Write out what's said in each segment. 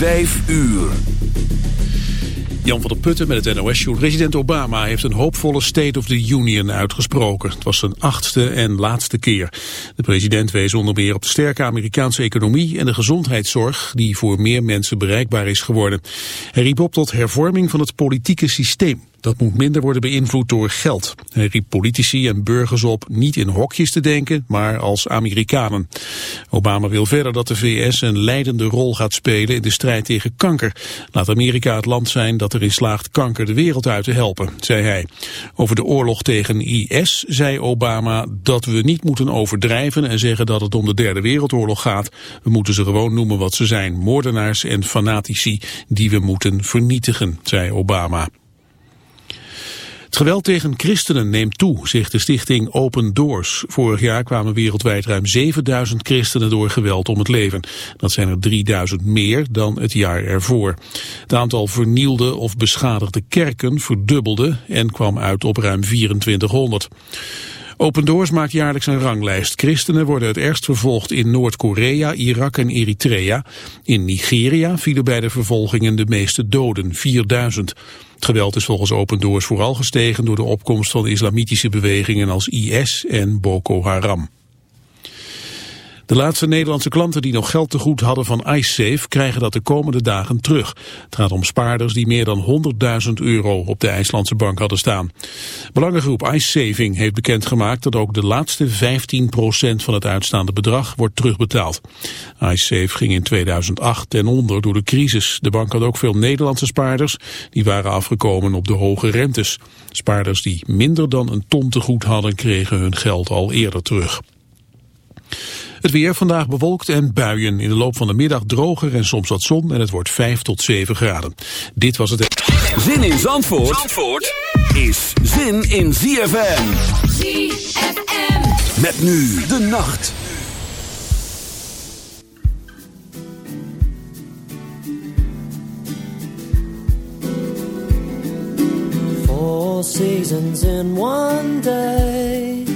Vijf uur. Jan van der Putten met het NOS-show. President Obama heeft een hoopvolle State of the Union uitgesproken. Het was zijn achtste en laatste keer. De president wees onder meer op de sterke Amerikaanse economie en de gezondheidszorg die voor meer mensen bereikbaar is geworden. Hij riep op tot hervorming van het politieke systeem. Dat moet minder worden beïnvloed door geld. Hij riep politici en burgers op niet in hokjes te denken, maar als Amerikanen. Obama wil verder dat de VS een leidende rol gaat spelen in de strijd tegen kanker. Laat Amerika het land zijn dat erin slaagt kanker de wereld uit te helpen, zei hij. Over de oorlog tegen IS zei Obama dat we niet moeten overdrijven en zeggen dat het om de derde wereldoorlog gaat. We moeten ze gewoon noemen wat ze zijn, moordenaars en fanatici die we moeten vernietigen, zei Obama. Het geweld tegen christenen neemt toe, zegt de stichting Open Doors. Vorig jaar kwamen wereldwijd ruim 7000 christenen door geweld om het leven. Dat zijn er 3000 meer dan het jaar ervoor. Het aantal vernielde of beschadigde kerken verdubbelde en kwam uit op ruim 2400. Open Doors maakt jaarlijks een ranglijst. Christenen worden het ergst vervolgd in Noord-Korea, Irak en Eritrea. In Nigeria vielen bij de vervolgingen de meeste doden, 4000. Het geweld is volgens Open Doors vooral gestegen door de opkomst van islamitische bewegingen als IS en Boko Haram. De laatste Nederlandse klanten die nog geld te goed hadden van IceSafe krijgen dat de komende dagen terug. Het gaat om spaarders die meer dan 100.000 euro op de IJslandse bank hadden staan. Belangengroep IceSaving heeft bekendgemaakt dat ook de laatste 15% van het uitstaande bedrag wordt terugbetaald. IceSafe ging in 2008 ten onder door de crisis. De bank had ook veel Nederlandse spaarders die waren afgekomen op de hoge rentes. Spaarders die minder dan een ton te goed hadden kregen hun geld al eerder terug. Het weer vandaag bewolkt en buien. In de loop van de middag droger en soms wat zon en het wordt 5 tot 7 graden. Dit was het... Zin in Zandvoort, Zandvoort is zin in ZFM. ZFM. Met nu de nacht. Four seasons in one day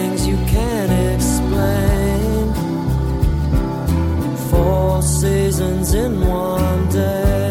seasons in one day.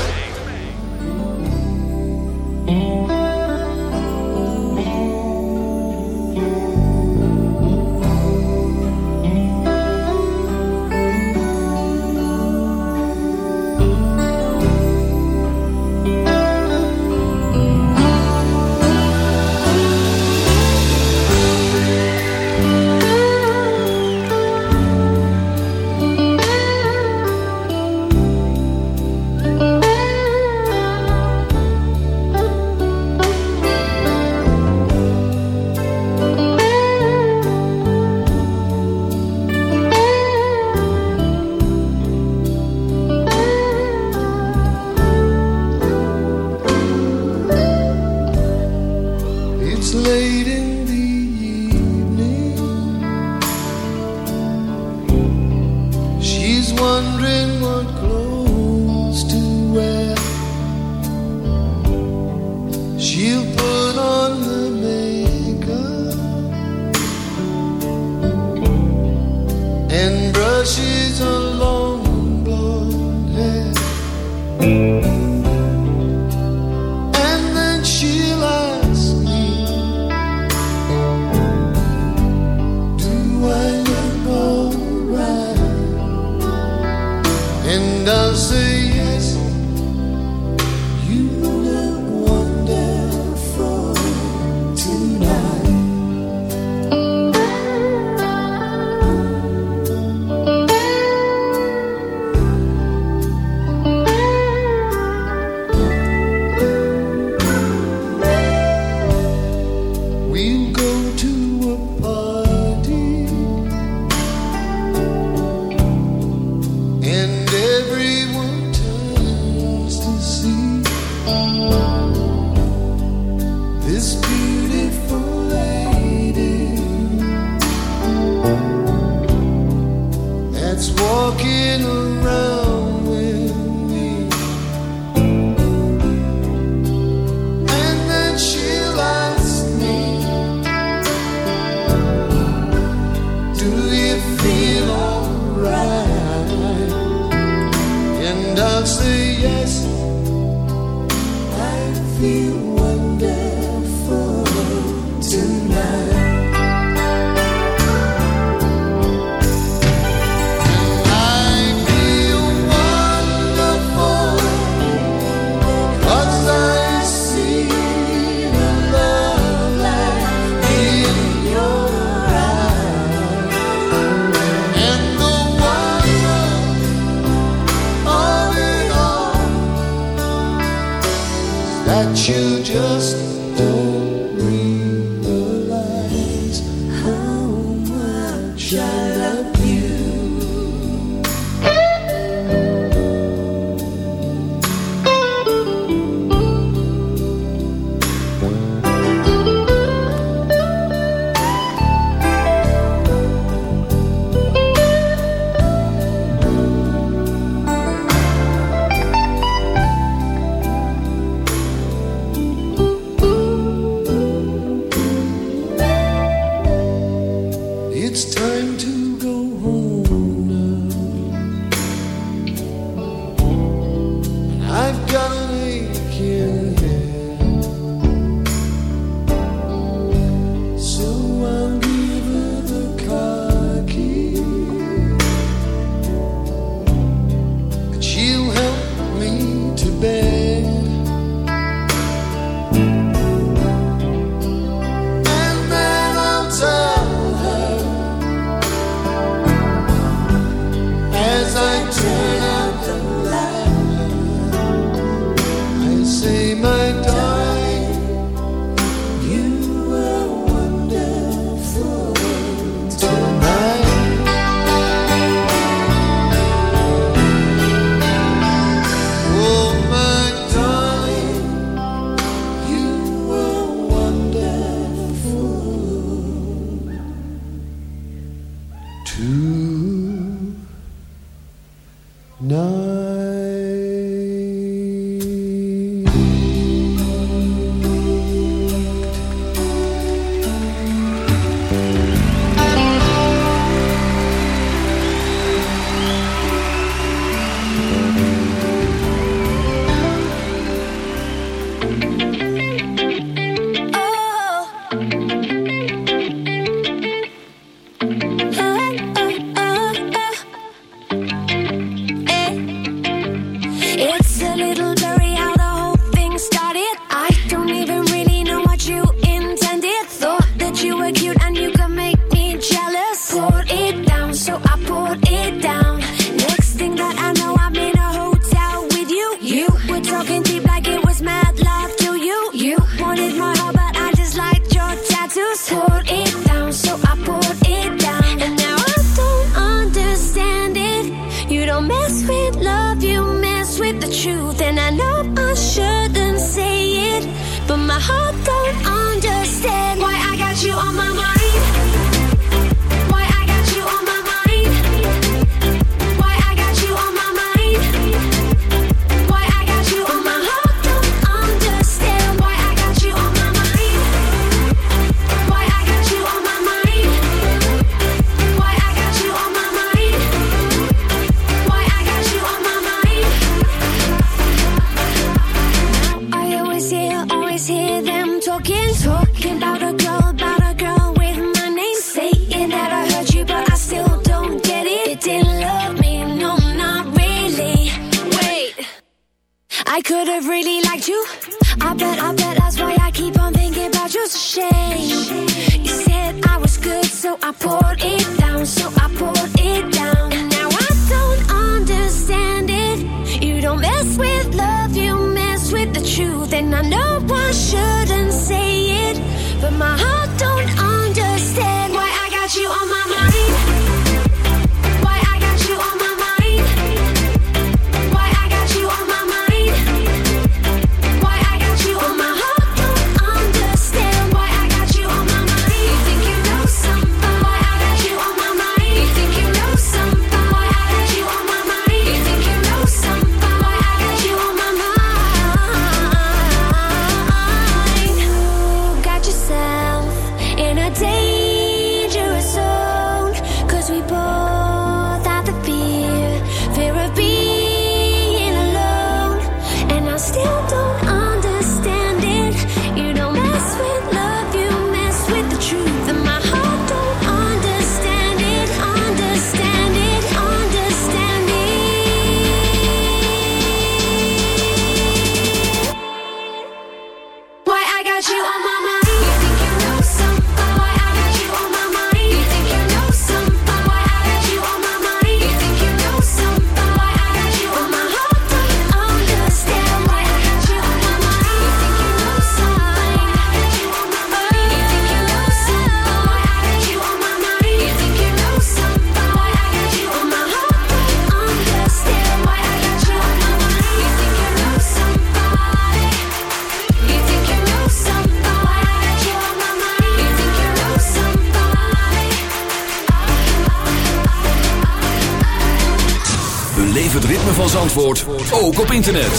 Internet.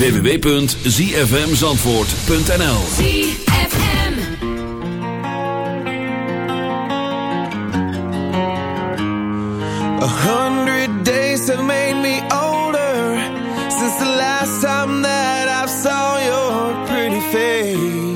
www.zfmzandvoort.nl ZFM A hundred days have made me older Since the last time that I saw your pretty face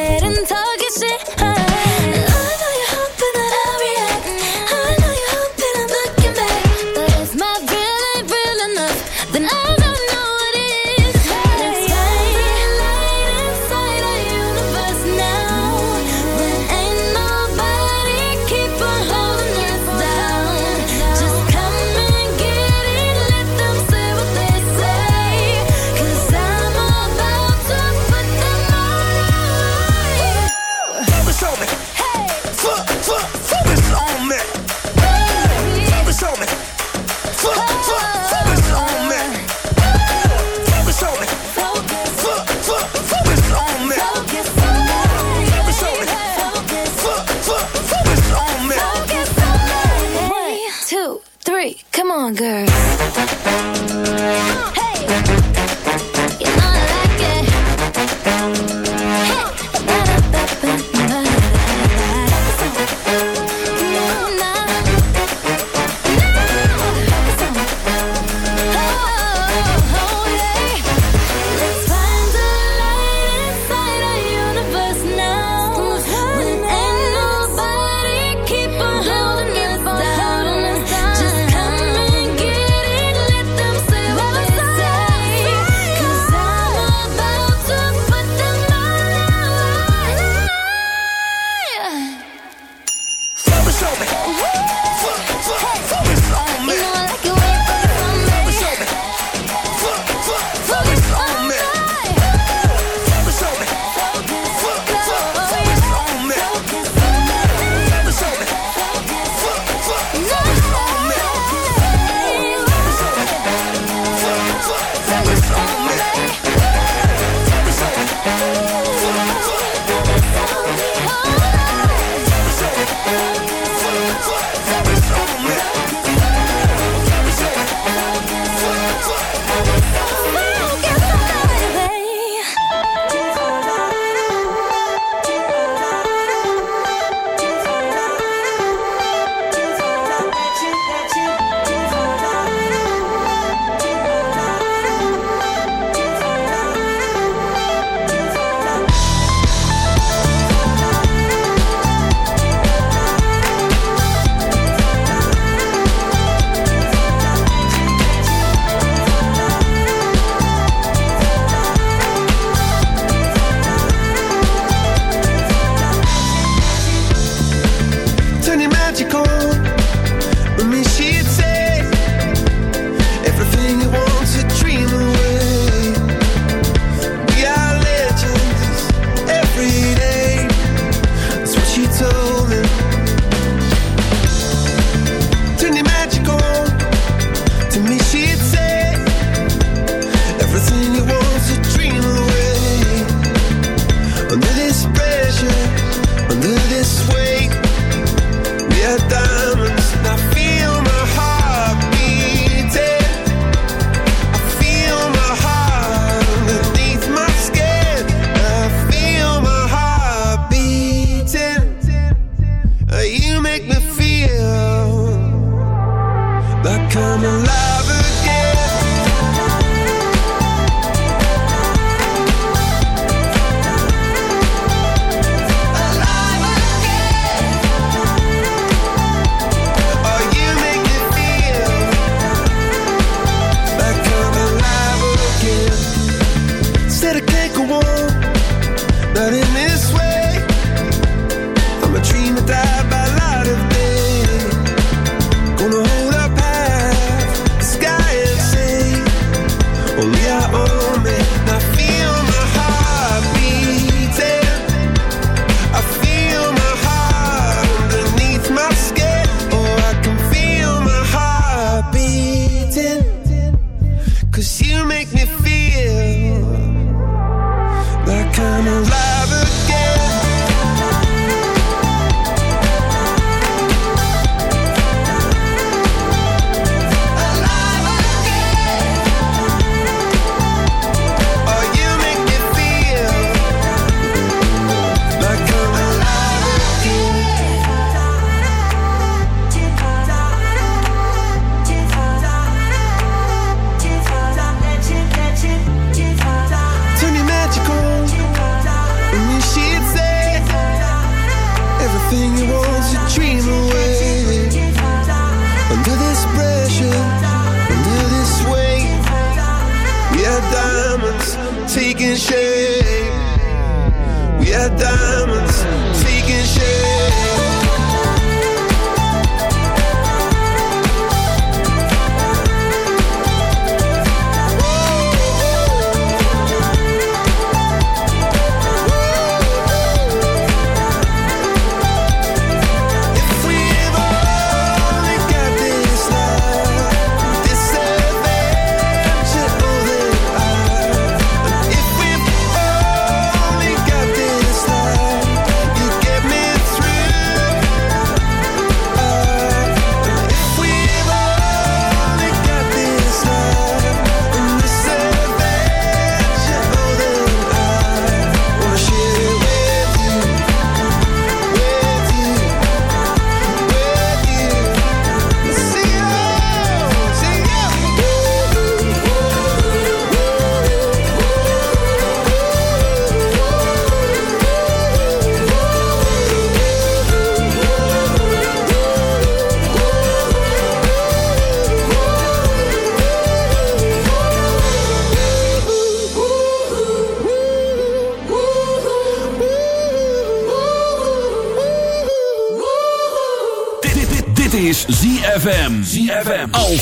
사실은 더 기시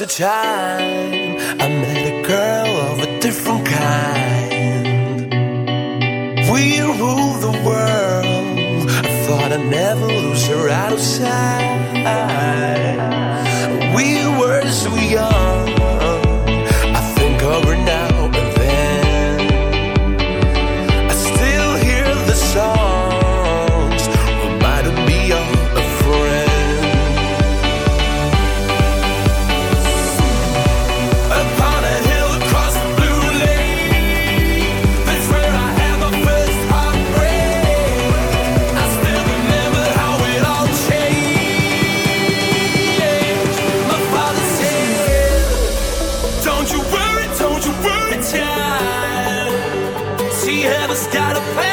such a got a pain.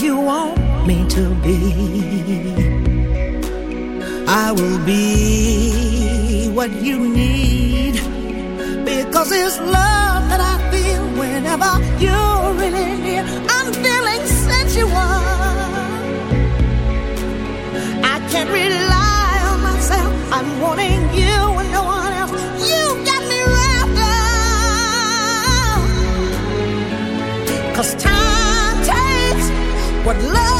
you want me to be. I will be what you what love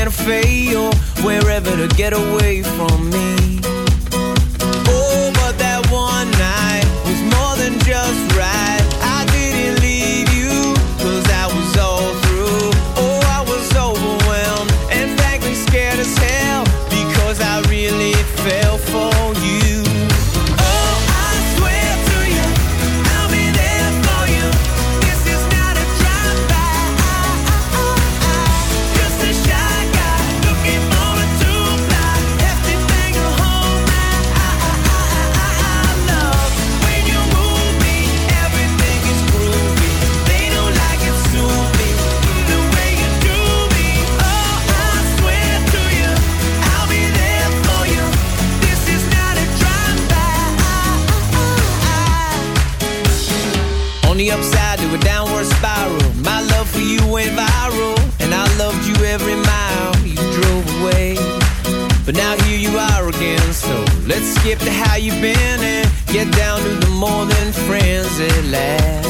Santa Fe or wherever to get away from me. skip to how you been and get down to the more than friends at last.